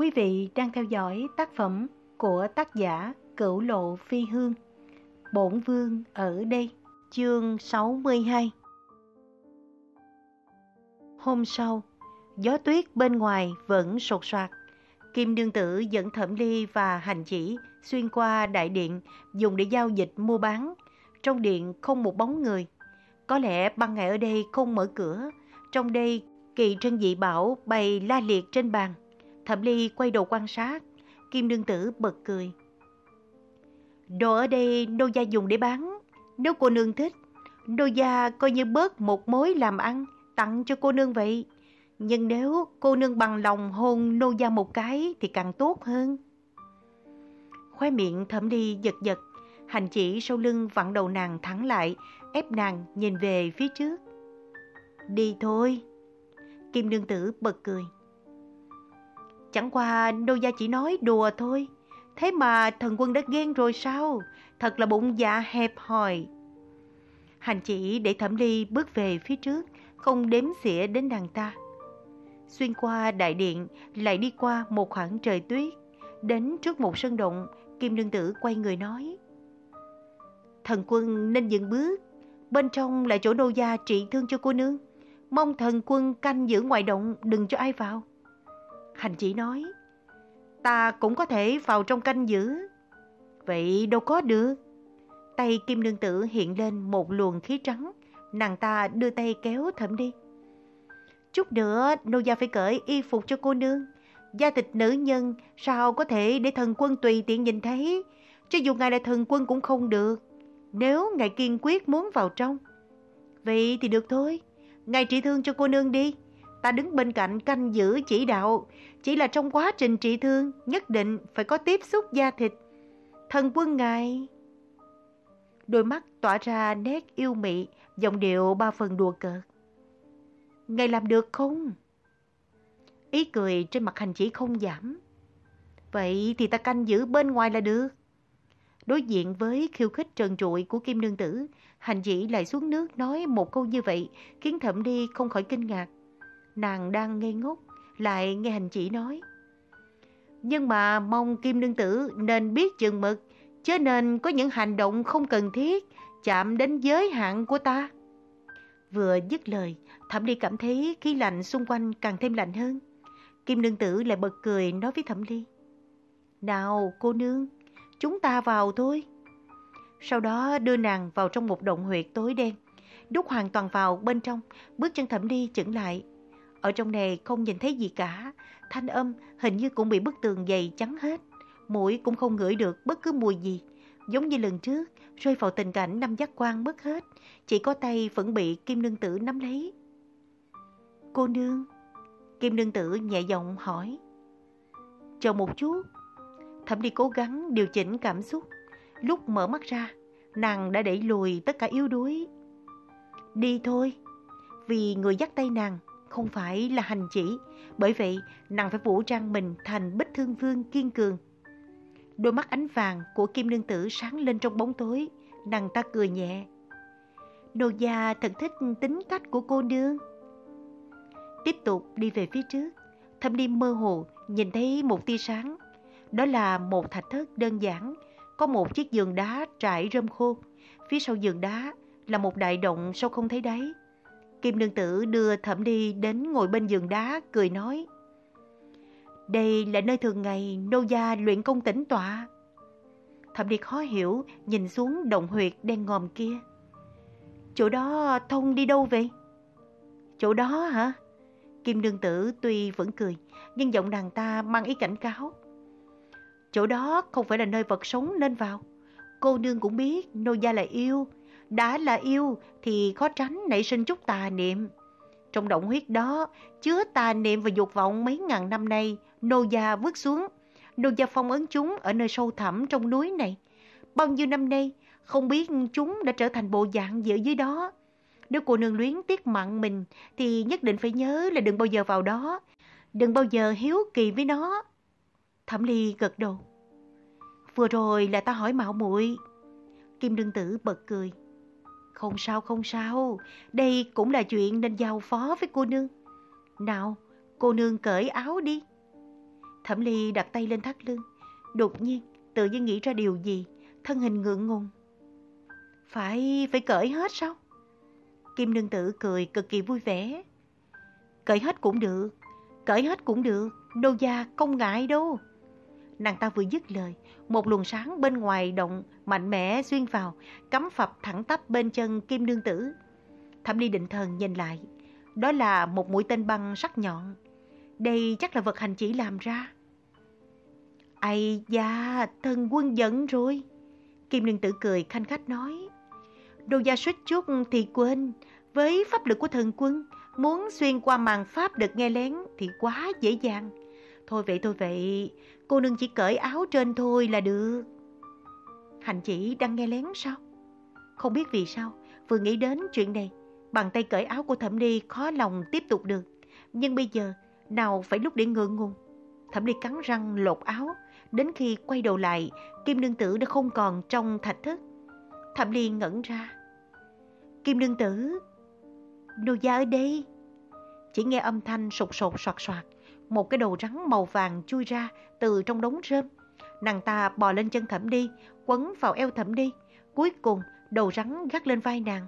Quý vị đang theo dõi tác phẩm của tác giả Cửu Lộ Phi Hương. Bổn Vương ở đây, chương 62. Hôm sau, gió tuyết bên ngoài vẫn sột soạt. Kim Đương Tử dẫn Thẩm Ly và Hành Chỉ xuyên qua đại điện dùng để giao dịch mua bán. Trong điện không một bóng người. Có lẽ ban ngày ở đây không mở cửa. Trong đây, kỳ trân dị bảo bày la liệt trên bàn. Thẩm Ly quay đầu quan sát. Kim Nương Tử bật cười. Đồ ở đây nô gia dùng để bán. Nếu cô nương thích, nô gia coi như bớt một mối làm ăn, tặng cho cô nương vậy. Nhưng nếu cô nương bằng lòng hôn nô gia một cái thì càng tốt hơn. Khóe miệng thẩm đi giật giật, hành chỉ sau lưng vặn đầu nàng thẳng lại, ép nàng nhìn về phía trước. Đi thôi. Kim nương tử bật cười. Chẳng qua nô gia chỉ nói đùa thôi. Thế mà thần quân đã ghen rồi sao? Thật là bụng dạ hẹp hòi. Hành chỉ để thẩm ly bước về phía trước, không đếm xỉa đến nàng ta. Xuyên qua đại điện, lại đi qua một khoảng trời tuyết. Đến trước một sân động, Kim Nương Tử quay người nói. Thần quân nên dừng bước, bên trong là chỗ nô gia trị thương cho cô nương. Mong thần quân canh giữ ngoài động, đừng cho ai vào. Hành chỉ nói, ta cũng có thể vào trong canh giữ. Vậy đâu có được. Tay Kim Nương Tử hiện lên một luồng khí trắng, nàng ta đưa tay kéo thẩm đi. Chút nữa nô gia phải cởi y phục cho cô nương. Da thịt nữ nhân sao có thể để thần quân tùy tiện nhìn thấy. Cho dù ngài là thần quân cũng không được. Nếu ngài kiên quyết muốn vào trong. Vậy thì được thôi. Ngài trị thương cho cô nương đi. Ta đứng bên cạnh canh giữ chỉ đạo. Chỉ là trong quá trình trị thương nhất định phải có tiếp xúc da thịt. Thần quân ngài... Đôi mắt tỏa ra nét yêu mị, giọng điệu ba phần đùa cợt. Ngài làm được không? Ý cười trên mặt hành chỉ không giảm. Vậy thì ta canh giữ bên ngoài là được. Đối diện với khiêu khích trần trụi của Kim Nương Tử, hành chỉ lại xuống nước nói một câu như vậy, khiến thẩm đi không khỏi kinh ngạc. Nàng đang ngây ngốc, lại nghe hành chỉ nói. Nhưng mà mong Kim Nương Tử nên biết chừng mực, chứ nên có những hành động không cần thiết, chạm đến giới hạn của ta. Vừa dứt lời, Thẩm Ly cảm thấy khí lạnh xung quanh càng thêm lạnh hơn. Kim Nương Tử lại bật cười nói với Thẩm Ly. Nào cô nương, chúng ta vào thôi. Sau đó đưa nàng vào trong một động huyệt tối đen. Đúc hoàn toàn vào bên trong, bước chân Thẩm Ly chững lại. Ở trong này không nhìn thấy gì cả, thanh âm hình như cũng bị bức tường dày chắn hết. Mũi cũng không ngửi được bất cứ mùi gì. Giống như lần trước, rơi vào tình cảnh năm giác quan mất hết, chỉ có tay vẫn bị Kim Nương Tử nắm lấy. Cô nương, Kim Nương Tử nhẹ giọng hỏi. Chờ một chút, thẩm đi cố gắng điều chỉnh cảm xúc. Lúc mở mắt ra, nàng đã đẩy lùi tất cả yếu đuối. Đi thôi, vì người dắt tay nàng không phải là hành chỉ, bởi vậy nàng phải vũ trang mình thành bích thương vương kiên cường. Đôi mắt ánh vàng của Kim Nương Tử sáng lên trong bóng tối, nàng ta cười nhẹ. Nô gia thật thích tính cách của cô nương. Tiếp tục đi về phía trước, thâm đi mơ hồ nhìn thấy một tia sáng. Đó là một thạch thất đơn giản, có một chiếc giường đá trải rơm khô. Phía sau giường đá là một đại động sâu không thấy đáy. Kim Nương Tử đưa Thẩm đi đến ngồi bên giường đá, cười nói. Đây là nơi thường ngày nô gia luyện công tĩnh tọa. Thẩm đi khó hiểu, nhìn xuống động huyệt đen ngòm kia. Chỗ đó thông đi đâu vậy? Chỗ đó hả? Kim Nương Tử tuy vẫn cười, nhưng giọng nàng ta mang ý cảnh cáo. Chỗ đó không phải là nơi vật sống nên vào. Cô nương cũng biết nô gia là yêu. Đã là yêu thì khó tránh nảy sinh chút tà niệm. Trong động huyết đó, chứa tà niệm và dục vọng mấy ngàn năm nay, nô gia vứt xuống. Nô gia phong ấn chúng ở nơi sâu thẳm trong núi này. Bao nhiêu năm nay, không biết chúng đã trở thành bộ dạng gì ở dưới đó. Nếu cô nương luyến tiếc mặn mình thì nhất định phải nhớ là đừng bao giờ vào đó. Đừng bao giờ hiếu kỳ với nó. Thẩm Ly gật đầu. Vừa rồi là ta hỏi mạo muội. Kim Đương Tử bật cười. Không sao không sao, đây cũng là chuyện nên giao phó với cô nương. Nào, cô nương cởi áo đi. Thẩm Ly đặt tay lên thắt lưng. Đột nhiên, tự nhiên nghĩ ra điều gì, thân hình ngượng ngùng. Phải, phải cởi hết sao? Kim nương tử cười cực kỳ vui vẻ. Cởi hết cũng được, cởi hết cũng được, đâu gia không ngại đâu. Nàng ta vừa dứt lời, một luồng sáng bên ngoài động mạnh mẽ xuyên vào, cắm phập thẳng tắp bên chân kim nương tử. Thẩm Ly định thần nhìn lại, đó là một mũi tên băng sắc nhọn. Đây chắc là vật hành chỉ làm ra. Ây da, thần quân giận rồi. Kim nương tử cười khanh khách nói. đồ gia suýt chút thì quên, với pháp lực của thần quân, muốn xuyên qua màn pháp được nghe lén thì quá dễ dàng. Thôi vậy thôi vậy, cô nương chỉ cởi áo trên thôi là được. Hành chỉ đang nghe lén sao? Không biết vì sao, vừa nghĩ đến chuyện này, bàn tay cởi áo của thẩm ly khó lòng tiếp tục được. Nhưng bây giờ, nào phải lúc để ngượng ngùng. Thẩm ly cắn răng lột áo, đến khi quay đầu lại, kim nương tử đã không còn trong thạch thất. Thẩm ly ngẩn ra. Kim nương tử, nô gia ở đây. Chỉ nghe âm thanh sột sột soạt soạt, một cái đầu rắn màu vàng chui ra từ trong đống rơm. Nàng ta bò lên chân thẩm đi, quấn vào eo thẩm đi. Cuối cùng, đầu rắn gắt lên vai nàng.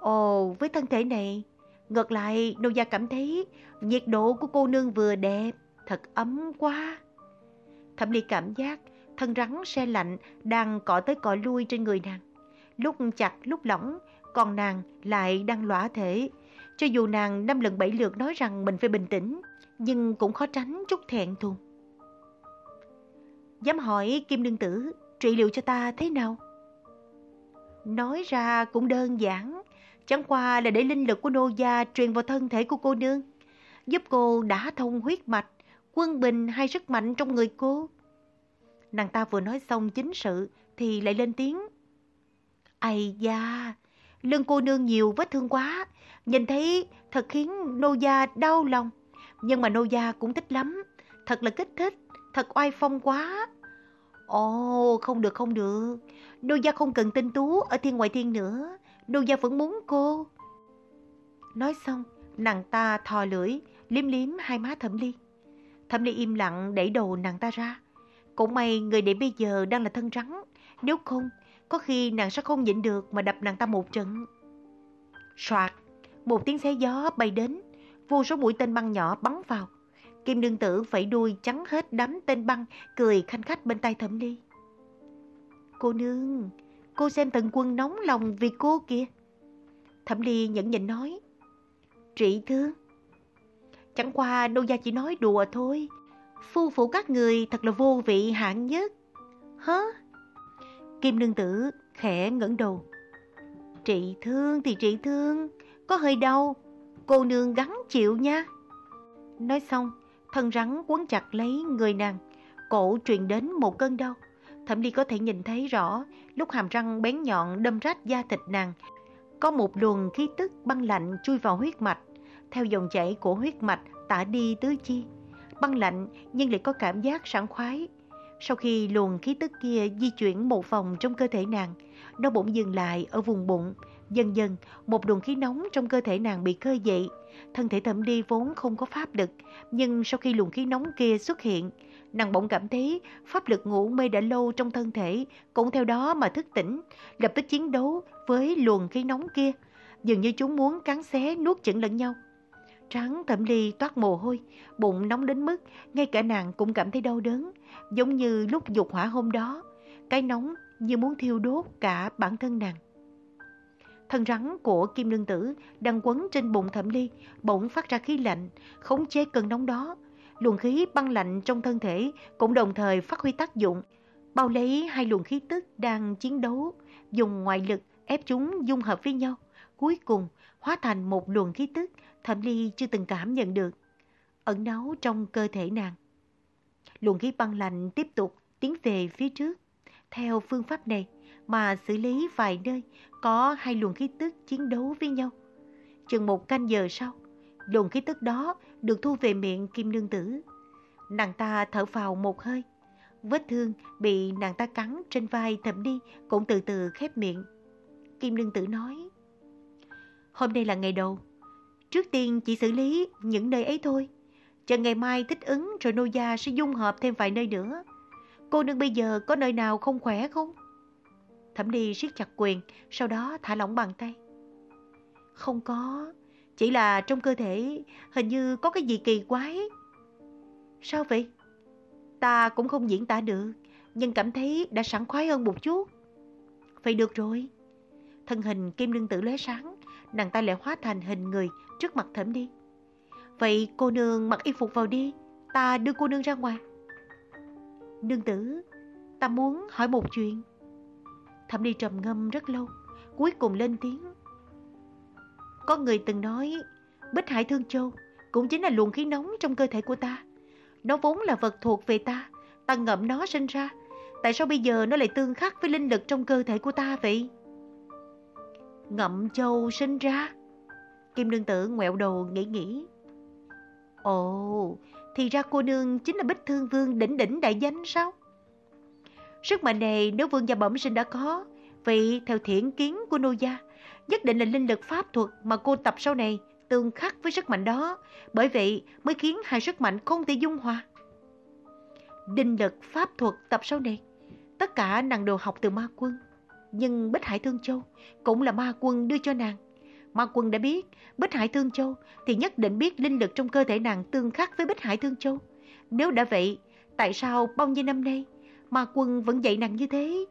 Ồ, với thân thể này, ngược lại nô gia cảm thấy nhiệt độ của cô nương vừa đẹp, thật ấm quá. Thẩm ly cảm giác thân rắn xe lạnh đang cọ tới cọ lui trên người nàng. Lúc chặt lúc lỏng, còn nàng lại đang lõa thể. Cho dù nàng năm lần bảy lượt nói rằng mình phải bình tĩnh, nhưng cũng khó tránh chút thẹn thùng. Dám hỏi Kim Nương Tử, trị liệu cho ta thế nào? Nói ra cũng đơn giản, chẳng qua là để linh lực của nô gia truyền vào thân thể của cô nương, giúp cô đã thông huyết mạch, quân bình hay sức mạnh trong người cô. Nàng ta vừa nói xong chính sự thì lại lên tiếng. Ây da, lưng cô nương nhiều vết thương quá, nhìn thấy thật khiến nô gia đau lòng. Nhưng mà nô gia cũng thích lắm, thật là kích thích, thật oai phong quá. Ồ, không được không được, nô gia không cần tinh tú ở thiên ngoại thiên nữa, nô gia vẫn muốn cô. Nói xong, nàng ta thò lưỡi, liếm liếm hai má thẩm ly. Thẩm ly im lặng đẩy đầu nàng ta ra. Cũng may người để bây giờ đang là thân rắn, nếu không, có khi nàng sẽ không nhịn được mà đập nàng ta một trận. Soạt, một tiếng xé gió bay đến, vô số mũi tên băng nhỏ bắn vào. Kim đương tử phải đuôi chắn hết đám tên băng, cười khanh khách bên tay thẩm ly. Cô nương, cô xem tần quân nóng lòng vì cô kìa. Thẩm ly nhẫn nhịn nói. Trị thương. Chẳng qua nô gia chỉ nói đùa thôi. Phu phụ các người thật là vô vị hạng nhất. Hả? Kim nương tử khẽ ngẩng đầu. Trị thương thì trị thương, có hơi đau, cô nương gắng chịu nha. Nói xong, thân rắn quấn chặt lấy người nàng, cổ truyền đến một cơn đau. Thẩm Ly có thể nhìn thấy rõ lúc hàm răng bén nhọn đâm rách da thịt nàng. Có một luồng khí tức băng lạnh chui vào huyết mạch, theo dòng chảy của huyết mạch tả đi tứ chi. Băng lạnh nhưng lại có cảm giác sảng khoái. Sau khi luồng khí tức kia di chuyển một vòng trong cơ thể nàng, nó bỗng dừng lại ở vùng bụng. Dần dần, một luồng khí nóng trong cơ thể nàng bị khơi dậy. Thân thể thẩm đi vốn không có pháp lực, nhưng sau khi luồng khí nóng kia xuất hiện, nàng bỗng cảm thấy pháp lực ngủ mê đã lâu trong thân thể, cũng theo đó mà thức tỉnh, lập tức chiến đấu với luồng khí nóng kia. Dường như chúng muốn cắn xé nuốt chửng lẫn nhau. Trắng thẩm ly toát mồ hôi, bụng nóng đến mức ngay cả nàng cũng cảm thấy đau đớn, giống như lúc dục hỏa hôm đó. Cái nóng như muốn thiêu đốt cả bản thân nàng. Thân rắn của kim Nương tử đang quấn trên bụng thẩm ly, bỗng phát ra khí lạnh, khống chế cơn nóng đó. Luồng khí băng lạnh trong thân thể cũng đồng thời phát huy tác dụng, bao lấy hai luồng khí tức đang chiến đấu, dùng ngoại lực ép chúng dung hợp với nhau. Cuối cùng hóa thành một luồng khí tức Thẩm Ly chưa từng cảm nhận được, ẩn náu trong cơ thể nàng. Luồng khí băng lạnh tiếp tục tiến về phía trước. Theo phương pháp này mà xử lý vài nơi có hai luồng khí tức chiến đấu với nhau. Chừng một canh giờ sau, luồng khí tức đó được thu về miệng Kim Nương Tử. Nàng ta thở vào một hơi. Vết thương bị nàng ta cắn trên vai thẩm đi cũng từ từ khép miệng. Kim Nương Tử nói, Hôm nay là ngày đầu, Trước tiên chỉ xử lý những nơi ấy thôi. chờ ngày mai thích ứng rồi nô gia sẽ dung hợp thêm vài nơi nữa. Cô nương bây giờ có nơi nào không khỏe không? Thẩm đi siết chặt quyền, sau đó thả lỏng bàn tay. Không có, chỉ là trong cơ thể hình như có cái gì kỳ quái. Sao vậy? Ta cũng không diễn tả được, nhưng cảm thấy đã sẵn khoái hơn một chút. Vậy được rồi. Thân hình kim nương tử lóe sáng, nàng ta lại hóa thành hình người trước mặt thẩm đi. Vậy cô nương mặc y phục vào đi, ta đưa cô nương ra ngoài. Nương tử, ta muốn hỏi một chuyện. Thẩm đi trầm ngâm rất lâu, cuối cùng lên tiếng. Có người từng nói, Bích Hải Thương Châu cũng chính là luồng khí nóng trong cơ thể của ta. Nó vốn là vật thuộc về ta, ta ngậm nó sinh ra. Tại sao bây giờ nó lại tương khắc với linh lực trong cơ thể của ta vậy? Ngậm châu sinh ra. Kim nương tử ngoẹo đầu nghĩ nghĩ. Ồ, thì ra cô nương chính là Bích Thương Vương đỉnh đỉnh đại danh sao? Sức mạnh này nếu vương gia bẩm sinh đã có, vậy theo thiện kiến của nô gia, nhất định là linh lực pháp thuật mà cô tập sau này tương khắc với sức mạnh đó, bởi vậy mới khiến hai sức mạnh không thể dung hòa. Linh lực pháp thuật tập sau này, tất cả nàng đều học từ ma quân. Nhưng Bích Hải Thương Châu cũng là ma quân đưa cho nàng. Ma quân đã biết Bích Hải Thương Châu thì nhất định biết linh lực trong cơ thể nàng tương khắc với Bích Hải Thương Châu. Nếu đã vậy, tại sao bao nhiêu năm nay ma quân vẫn dạy nàng như thế?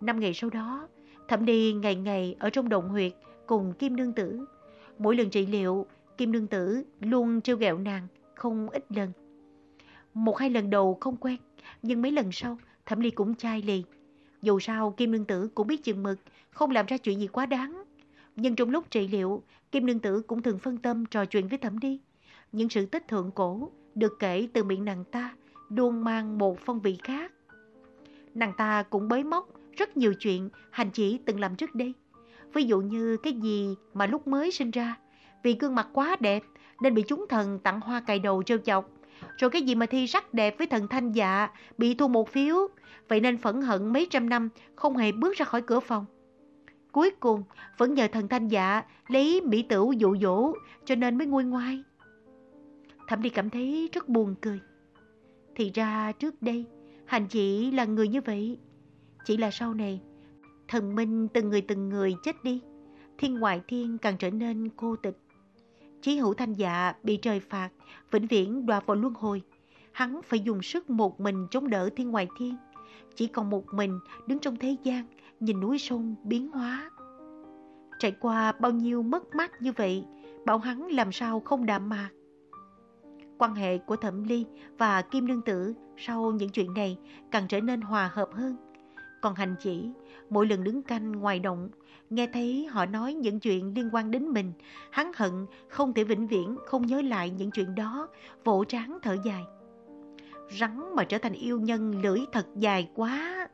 Năm ngày sau đó, Thẩm đi ngày ngày ở trong động huyệt cùng Kim Nương Tử. Mỗi lần trị liệu, Kim Nương Tử luôn trêu ghẹo nàng không ít lần. Một hai lần đầu không quen, nhưng mấy lần sau Thẩm Ly cũng chai lì. Dù sao Kim Nương Tử cũng biết chừng mực, không làm ra chuyện gì quá đáng. Nhưng trong lúc trị liệu, Kim Nương Tử cũng thường phân tâm trò chuyện với Thẩm Đi. Những sự tích thượng cổ được kể từ miệng nàng ta luôn mang một phong vị khác. Nàng ta cũng bới móc rất nhiều chuyện hành chỉ từng làm trước đây. Ví dụ như cái gì mà lúc mới sinh ra, vì gương mặt quá đẹp nên bị chúng thần tặng hoa cài đầu trêu chọc. Rồi cái gì mà thi sắc đẹp với thần thanh dạ, bị thua một phiếu, vậy nên phẫn hận mấy trăm năm không hề bước ra khỏi cửa phòng. Cuối cùng vẫn nhờ thần thanh dạ lấy mỹ tửu dụ dỗ cho nên mới nguôi ngoai. Thẩm đi cảm thấy rất buồn cười. Thì ra trước đây hành chỉ là người như vậy. Chỉ là sau này thần minh từng người từng người chết đi. Thiên ngoại thiên càng trở nên cô tịch. Chí hữu thanh dạ bị trời phạt, vĩnh viễn đọa vào luân hồi. Hắn phải dùng sức một mình chống đỡ thiên ngoại thiên. Chỉ còn một mình đứng trong thế gian, nhìn núi sông biến hóa. Trải qua bao nhiêu mất mát như vậy, bảo hắn làm sao không đạm mạc. Quan hệ của Thẩm Ly và Kim Nương Tử sau những chuyện này càng trở nên hòa hợp hơn. Còn hành chỉ, mỗi lần đứng canh ngoài động, nghe thấy họ nói những chuyện liên quan đến mình, hắn hận không thể vĩnh viễn không nhớ lại những chuyện đó, vỗ tráng thở dài. Rắn mà trở thành yêu nhân lưỡi thật dài quá.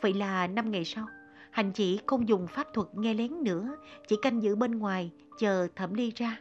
Vậy là năm ngày sau, hành chỉ không dùng pháp thuật nghe lén nữa, chỉ canh giữ bên ngoài, chờ thẩm ly ra.